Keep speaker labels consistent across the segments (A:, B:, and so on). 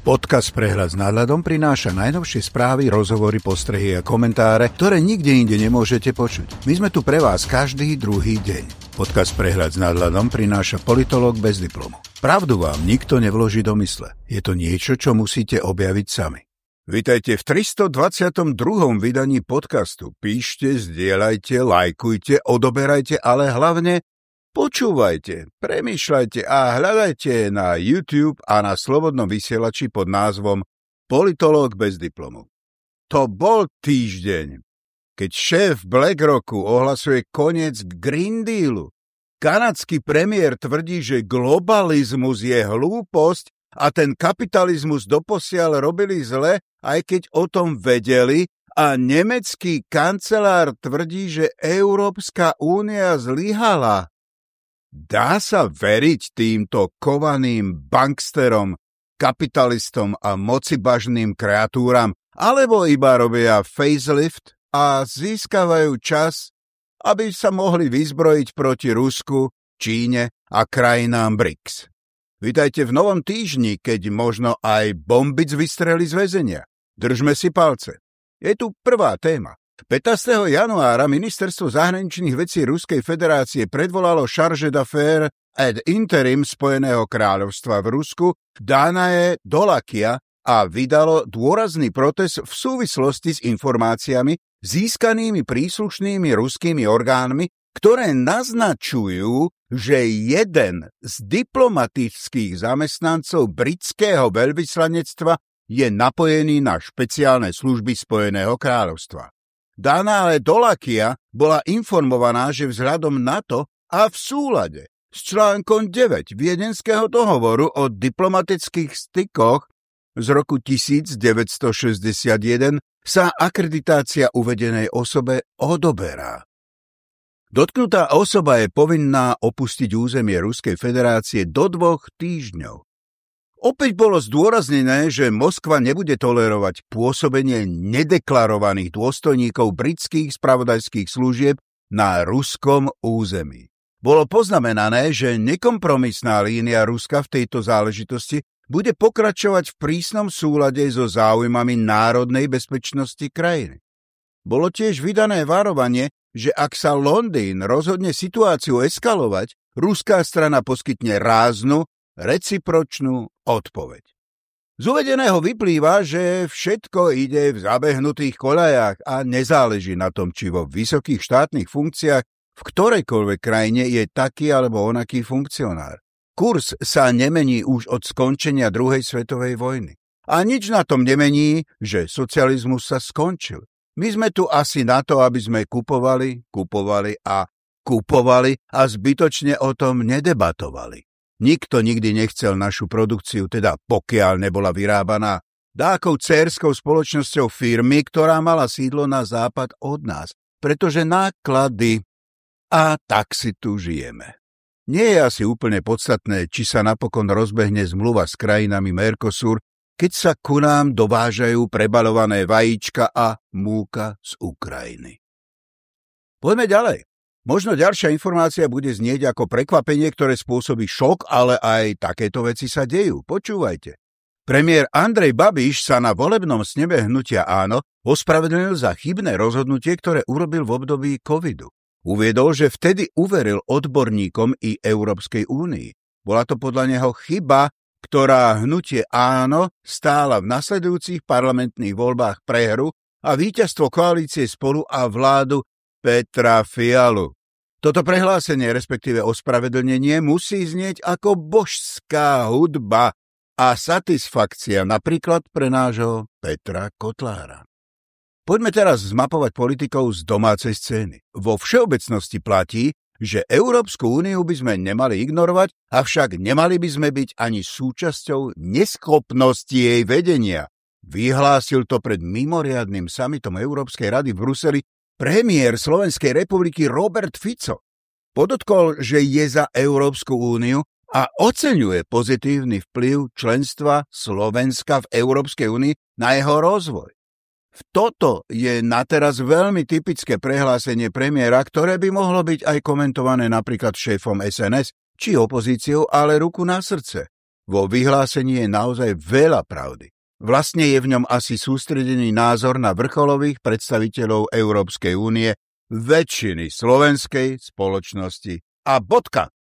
A: Podcast Prehľad s nadhľadom prináša najnovšie správy, rozhovory, postrehy a komentáre, ktoré nikde inde nemôžete počuť. My sme tu pre vás každý druhý deň. Podcast Prehľad s nadhľadom prináša politolog bez diplomu. Pravdu vám nikto nevloží do mysle. Je to niečo, čo musíte objaviť sami. Vítajte v 322. vydaní podcastu. Píšte, zdieľajte, lajkujte, odoberajte, ale hlavne Počúvajte, premýšľajte a hľadajte na YouTube a na slobodnom vysielači pod názvom Politológ bez diplomu. To bol týždeň, keď šéf BlackRocku ohlasuje koniec Green Dealu. Kanadský premiér tvrdí, že globalizmus je hlúposť a ten kapitalizmus doposiaľ robili zle, aj keď o tom vedeli, a nemecký kancelár tvrdí, že Európska únia zlyhala. Dá sa veriť týmto kovaným banksterom, kapitalistom a mocibažným kreatúram, alebo iba robia facelift a získavajú čas, aby sa mohli vyzbrojiť proti Rusku, Číne a krajinám BRICS. Vítajte v novom týždni, keď možno aj bombic vystreli z väzenia. Držme si palce. Je tu prvá téma. 15. januára ministerstvo zahraničných vecí Ruskej federácie predvolalo charge d'affaires ad interim Spojeného kráľovstva v Rusku Danae Dolakia a vydalo dôrazný protest v súvislosti s informáciami získanými príslušnými ruskými orgánmi, ktoré naznačujú, že jeden z diplomatických zamestnancov britského veľvyslanectva je napojený na špeciálne služby Spojeného kráľovstva. Dana ale Dolakia bola informovaná, že vzhľadom na to a v súlade s článkom 9 Viedenského dohovoru o diplomatických stykoch z roku 1961 sa akreditácia uvedenej osobe odoberá. Dotknutá osoba je povinná opustiť územie Ruskej federácie do dvoch týždňov. Opäť bolo zdôraznené, že Moskva nebude tolerovať pôsobenie nedeklarovaných dôstojníkov britských spravodajských služieb na ruskom území. Bolo poznamenané, že nekompromisná línia Ruska v tejto záležitosti bude pokračovať v prísnom súlade so záujmami národnej bezpečnosti krajiny. Bolo tiež vydané varovanie, že ak sa Londýn rozhodne situáciu eskalovať, ruská strana poskytne ráznu recipročnú odpoveď. Z uvedeného vyplýva, že všetko ide v zabehnutých koľajách a nezáleží na tom, či vo vysokých štátnych funkciách v ktorejkoľvek krajine je taký alebo onaký funkcionár. Kurs sa nemení už od skončenia druhej svetovej vojny. A nič na tom nemení, že socializmus sa skončil. My sme tu asi na to, aby sme kupovali, kupovali a kupovali a zbytočne o tom nedebatovali. Nikto nikdy nechcel našu produkciu, teda pokiaľ nebola vyrábaná dákou cérskou spoločnosťou firmy, ktorá mala sídlo na západ od nás, pretože náklady a tak si tu žijeme. Nie je asi úplne podstatné, či sa napokon rozbehne zmluva s krajinami Mercosur, keď sa ku nám dovážajú prebalované vajíčka a múka z Ukrajiny. Poďme ďalej. Možno ďalšia informácia bude znieť ako prekvapenie, ktoré spôsobí šok, ale aj takéto veci sa dejú. Počúvajte. Premiér Andrej Babiš sa na volebnom snebe hnutia áno ospravedlnil za chybné rozhodnutie, ktoré urobil v období covidu. Uviedol, že vtedy uveril odborníkom i Európskej únii. Bola to podľa neho chyba, ktorá hnutie áno stála v nasledujúcich parlamentných voľbách prehru a víťazstvo koalície spolu a vládu Petra Fialu. Toto prehlásenie, respektíve ospravedlnenie, musí znieť ako božská hudba a satisfakcia napríklad pre nášho Petra Kotlára. Poďme teraz zmapovať politikov z domácej scény. Vo všeobecnosti platí, že Európsku úniu by sme nemali ignorovať, avšak nemali by sme byť ani súčasťou neschopnosti jej vedenia. Vyhlásil to pred mimoriadným samitom Európskej rady v Bruseli Premiér Slovenskej republiky Robert Fico podotkol, že je za Európsku úniu a oceňuje pozitívny vplyv členstva Slovenska v Európskej únii na jeho rozvoj. V toto je na teraz veľmi typické prehlásenie premiéra, ktoré by mohlo byť aj komentované napríklad šéfom SNS či opozíciou, ale ruku na srdce. Vo vyhlásení je naozaj veľa pravdy. Vlastne je v ňom asi sústredený názor na vrcholových predstaviteľov Európskej únie, väčšiny slovenskej spoločnosti. A bodka.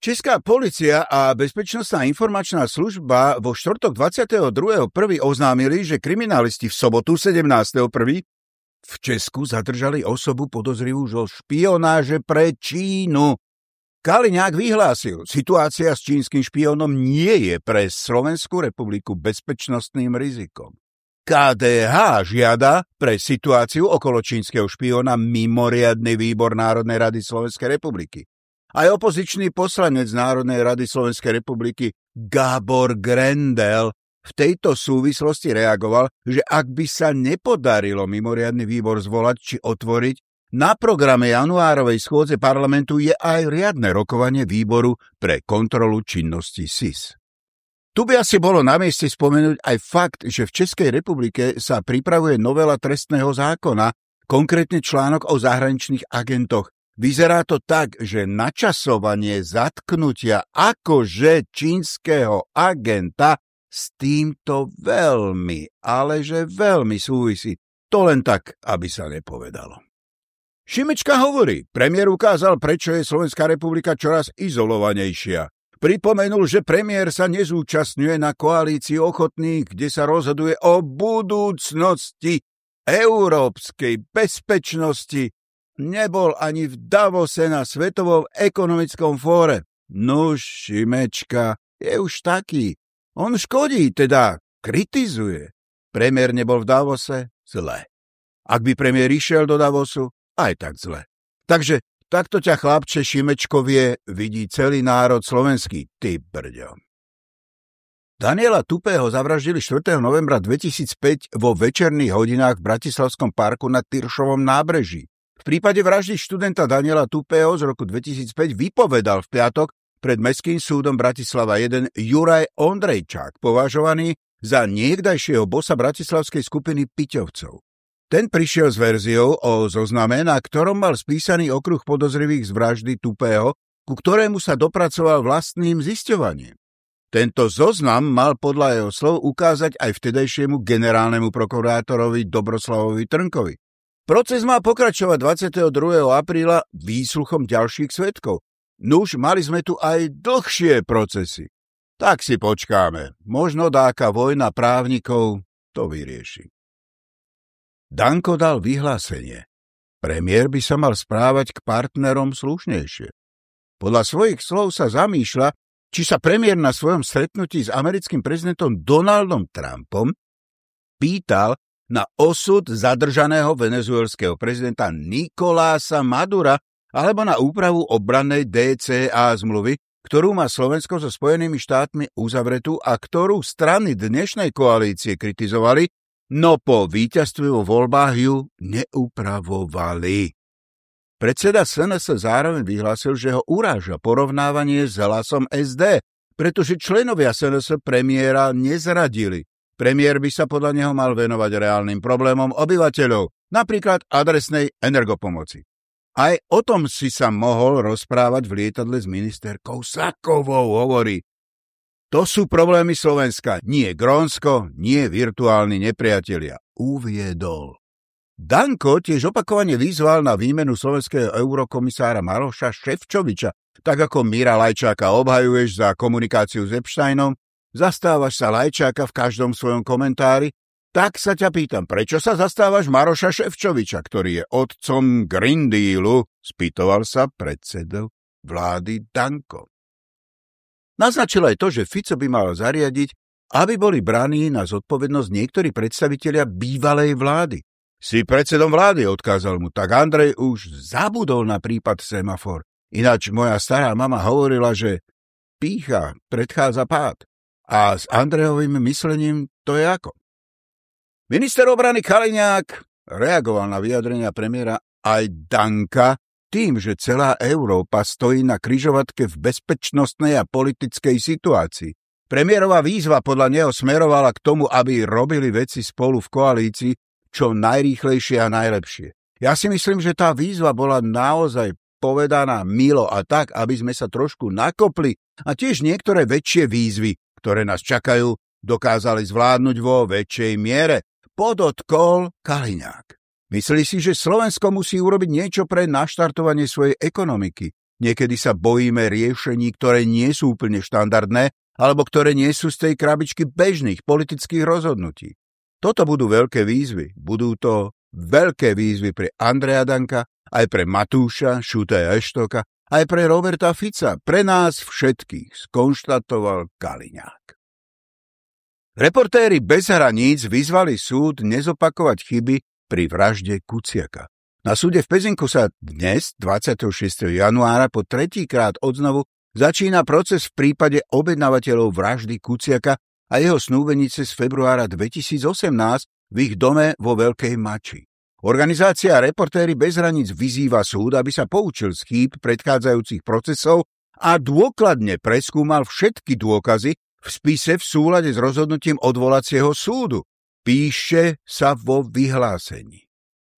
A: Česká policia a Bezpečnostná informačná služba vo štvrtok 22.1. oznámili, že kriminalisti v sobotu 17.1. v Česku zadržali osobu podozrivú zo špionáže pre Čínu. Kaliňák vyhlásil, situácia s čínskym špiónom nie je pre Slovenskú republiku bezpečnostným rizikom. KDH žiada pre situáciu okolo čínskeho špióna mimoriadny výbor Národnej rady Slovenskej republiky. Aj opozičný poslanec Národnej rady Slovenskej republiky Gábor Grendel v tejto súvislosti reagoval, že ak by sa nepodarilo mimoriadny výbor zvolať či otvoriť, na programe januárovej schôdze parlamentu je aj riadne rokovanie výboru pre kontrolu činnosti SIS. Tu by asi bolo na mieste spomenúť aj fakt, že v Českej republike sa pripravuje novela trestného zákona, konkrétne článok o zahraničných agentoch, Vyzerá to tak, že načasovanie zatknutia akože čínskeho agenta s týmto veľmi, ale že veľmi súvisí. To len tak, aby sa nepovedalo. Šimečka hovorí, premiér ukázal, prečo je Slovenská republika čoraz izolovanejšia. Pripomenul, že premiér sa nezúčastňuje na koalícii ochotných, kde sa rozhoduje o budúcnosti európskej bezpečnosti nebol ani v Davose na Svetovom ekonomickom fóre. No, Šimečka je už taký. On škodí, teda kritizuje. Premiér nebol v Davose? Zle. Ak by premiér išiel do Davosu? Aj tak zle. Takže takto ťa chlapče Šimečkovie vidí celý národ slovenský, ty brďo. Daniela Tupého zavraždili 4. novembra 2005 vo večerných hodinách v Bratislavskom parku na Tyršovom nábreží. V prípade vraždy študenta Daniela Tupého z roku 2005 vypovedal v piatok pred Mestským súdom Bratislava 1 Juraj Ondrejčák, považovaný za niekdajšieho bosa bratislavskej skupiny Piťovcov. Ten prišiel s verziou o zozname, na ktorom mal spísaný okruh podozrivých z vraždy Tupého, ku ktorému sa dopracoval vlastným zisťovaním. Tento zoznam mal podľa jeho slov ukázať aj vtedajšiemu generálnemu prokurátorovi Dobroslavovi Trnkovi. Proces má pokračovať 22. apríla výsluchom ďalších svetkov. Nuž, mali sme tu aj dlhšie procesy. Tak si počkáme. Možno dáka vojna právnikov to vyrieši. Danko dal vyhlásenie. Premiér by sa mal správať k partnerom slušnejšie. Podľa svojich slov sa zamýšľa, či sa premiér na svojom stretnutí s americkým prezidentom Donaldom Trumpom pýtal, na osud zadržaného venezuelského prezidenta Nikolása Madura alebo na úpravu obrannej DCA zmluvy, ktorú má Slovensko so Spojenými štátmi uzavretú a ktorú strany dnešnej koalície kritizovali, no po víťazstve vo voľbách ju neupravovali. Predseda SNS zároveň vyhlásil, že ho uráža porovnávanie s hlasom SD, pretože členovia SNS premiéra nezradili. Premiér by sa podľa neho mal venovať reálnym problémom obyvateľov, napríklad adresnej energopomoci. Aj o tom si sa mohol rozprávať v lietadle s ministerkou Sakovou, hovorí. To sú problémy Slovenska, nie Grónsko, nie virtuálni nepriatelia, uviedol. Danko tiež opakovane vyzval na výmenu slovenského eurokomisára Maroša Ševčoviča, tak ako Míra Lajčáka obhajuješ za komunikáciu s Epsteinom, zastávaš sa Lajčáka v každom svojom komentári, tak sa ťa pýtam, prečo sa zastávaš Maroša Ševčoviča, ktorý je otcom Green Dealu, spýtoval sa predsedov vlády Danko. Naznačil aj to, že Fico by mal zariadiť, aby boli braní na zodpovednosť niektorí predstavitelia bývalej vlády. Si predsedom vlády, odkázal mu, tak Andrej už zabudol na prípad semafor. Ináč moja stará mama hovorila, že pícha predchádza pád. A s Andrejovým myslením to je ako? Minister obrany Kaliňák reagoval na vyjadrenia premiéra aj Danka tým, že celá Európa stojí na kryžovatke v bezpečnostnej a politickej situácii. Premiérová výzva podľa neho smerovala k tomu, aby robili veci spolu v koalícii čo najrýchlejšie a najlepšie. Ja si myslím, že tá výzva bola naozaj povedaná milo a tak, aby sme sa trošku nakopli a tiež niektoré väčšie výzvy, ktoré nás čakajú, dokázali zvládnuť vo väčšej miere, podotkol Kaliňák. Myslí si, že Slovensko musí urobiť niečo pre naštartovanie svojej ekonomiky. Niekedy sa bojíme riešení, ktoré nie sú úplne štandardné, alebo ktoré nie sú z tej krabičky bežných politických rozhodnutí. Toto budú veľké výzvy. Budú to veľké výzvy pre Andreja Danka, aj pre Matúša, Šuta Eštoka, aj pre Roberta Fica, pre nás všetkých, skonštatoval Kaliňák. Reportéri bez hraníc vyzvali súd nezopakovať chyby pri vražde Kuciaka. Na súde v Pezinku sa dnes, 26. januára, po tretíkrát odznovu začína proces v prípade objednávateľov vraždy Kuciaka a jeho snúbenice z februára 2018 v ich dome vo Veľkej Mači. Organizácia Reportéry bez hraníc vyzýva súd, aby sa poučil z chýb predchádzajúcich procesov a dôkladne preskúmal všetky dôkazy, v spise v súlade s rozhodnutím odvolacieho súdu. Píše sa vo vyhlásení.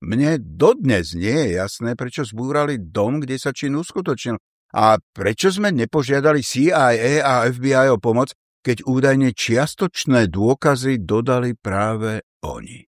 A: Mne dodnes nie je jasné, prečo zbúrali dom, kde sa čin uskutočnil a prečo sme nepožiadali CIA a FBI o pomoc, keď údajne čiastočné dôkazy dodali práve oni.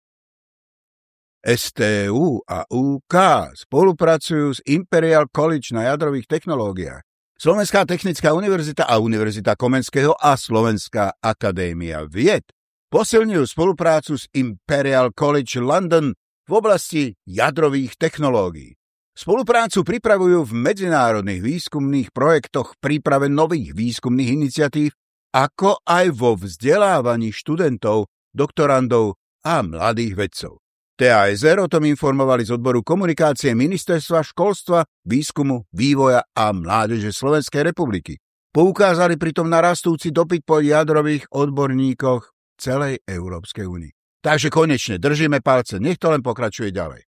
A: STU a UK spolupracujú s Imperial College na jadrových technológiách. Slovenská technická univerzita a Univerzita Komenského a Slovenská akadémia vied posilňujú spoluprácu s Imperial College London v oblasti jadrových technológií. Spoluprácu pripravujú v medzinárodných výskumných projektoch príprave nových výskumných iniciatív, ako aj vo vzdelávaní študentov, doktorandov a mladých vedcov. TASR o tom informovali z odboru komunikácie Ministerstva školstva, výskumu, vývoja a mládeže Slovenskej republiky. Poukázali pritom na rastúci dopyt po jadrových odborníkoch celej Európskej únii. Takže konečne držíme palce, nech to len pokračuje ďalej.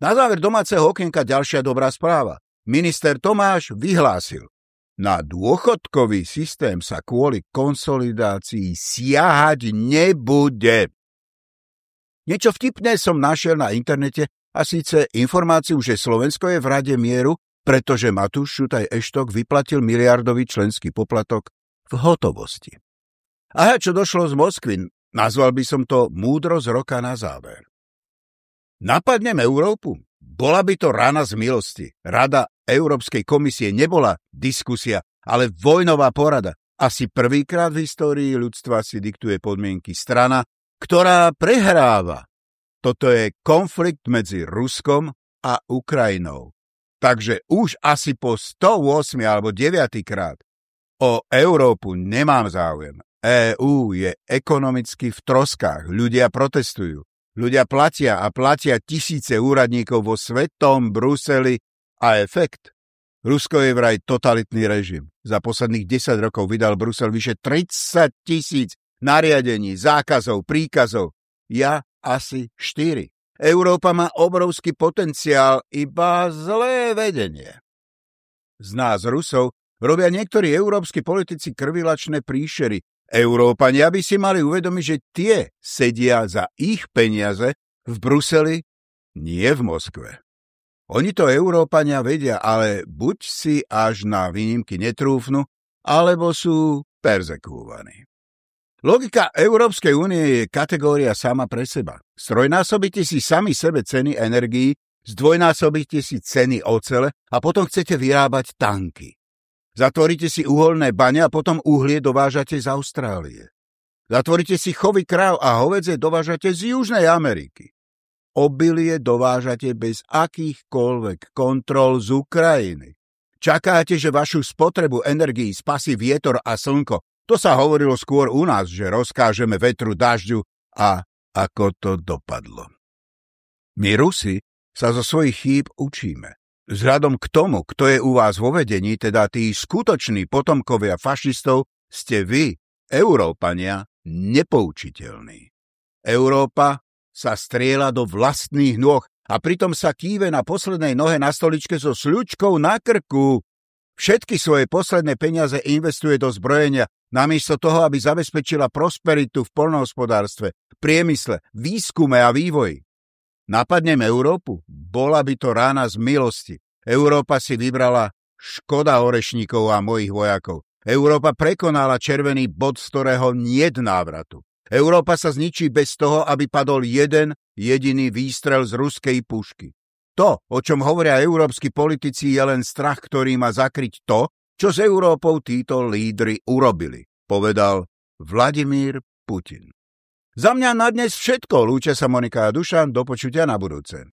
A: Na záver domáceho okienka ďalšia dobrá správa. Minister Tomáš vyhlásil, na dôchodkový systém sa kvôli konsolidácii siahať nebude. Niečo vtipné som našiel na internete a síce informáciu, že Slovensko je v rade mieru, pretože Matúš Šutaj Eštok vyplatil miliardový členský poplatok v hotovosti. A čo došlo z Moskvy, nazval by som to múdro z roka na záver. Napadnem Európu? Bola by to rana z milosti. Rada Európskej komisie nebola diskusia, ale vojnová porada. Asi prvýkrát v histórii ľudstva si diktuje podmienky strana, ktorá prehráva. Toto je konflikt medzi Ruskom a Ukrajinou. Takže už asi po 108 alebo 9 krát o Európu nemám záujem. EÚ je ekonomicky v troskách. Ľudia protestujú. Ľudia platia a platia tisíce úradníkov vo svetom Bruseli a efekt. Rusko je vraj totalitný režim. Za posledných 10 rokov vydal Brusel vyše 30 tisíc nariadení, zákazov, príkazov. Ja asi štyri. Európa má obrovský potenciál, iba zlé vedenie. Z nás Rusov robia niektorí európsky politici krvilačné príšery. Európania by si mali uvedomiť, že tie sedia za ich peniaze v Bruseli, nie v Moskve. Oni to Európania vedia, ale buď si až na výnimky netrúfnu, alebo sú perzekúvaní. Logika Európskej únie je kategória sama pre seba. Strojnásobíte si sami sebe ceny energií, zdvojnásobíte si ceny ocele a potom chcete vyrábať tanky. Zatvoríte si uholné bane a potom uhlie dovážate z Austrálie. Zatvoríte si chovy kráv a hovedze dovážate z Južnej Ameriky. Obilie dovážate bez akýchkoľvek kontrol z Ukrajiny. Čakáte, že vašu spotrebu energií spasí vietor a slnko, to sa hovorilo skôr u nás, že rozkážeme vetru dažďu a ako to dopadlo. My Rusi sa zo svojich chýb učíme. Vzhľadom k tomu, kto je u vás vo vedení, teda tí skutoční potomkovia fašistov, ste vy, Európania, nepoučiteľní. Európa sa strieľa do vlastných nôh a pritom sa kýve na poslednej nohe na stoličke so sľučkou na krku. Všetky svoje posledné peniaze investuje do zbrojenia, namiesto toho, aby zabezpečila prosperitu v polnohospodárstve, priemysle, výskume a vývoji. Napadnem Európu? Bola by to rána z milosti. Európa si vybrala škoda orešníkov a mojich vojakov. Európa prekonala červený bod, z ktorého niet návratu. Európa sa zničí bez toho, aby padol jeden jediný výstrel z ruskej pušky. To, o čom hovoria európsky politici, je len strach, ktorý má zakryť to, čo s Európou títo lídry urobili, povedal Vladimír Putin. Za mňa na dnes všetko. Lúčia sa Monika a Dušan. Do počutia na budúce.